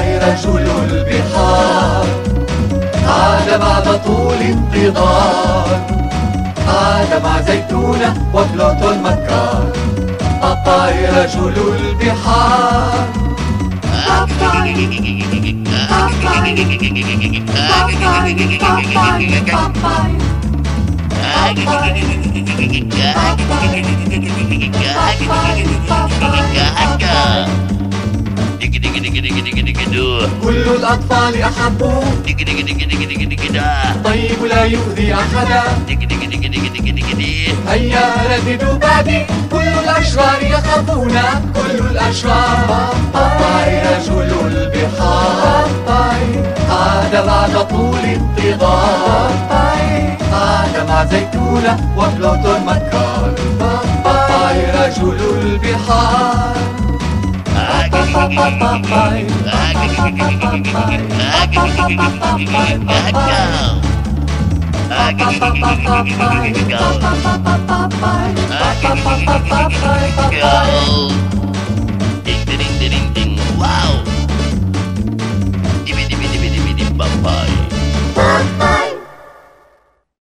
رجل البحار. عاد بعد طول انتظار. عاد مع زيتونة وبلوتو المكار باباي رجل البحار. كل الأطفال أحبوه طيب لا يؤذي أحدا هيا رددوا بعدي كل الأشرار يخافون كل الأشرار باباي رجل البحار عاد بعد طول انتظار عاد مع زيتونة وبلوتو المكار باباي رجل البحار باباي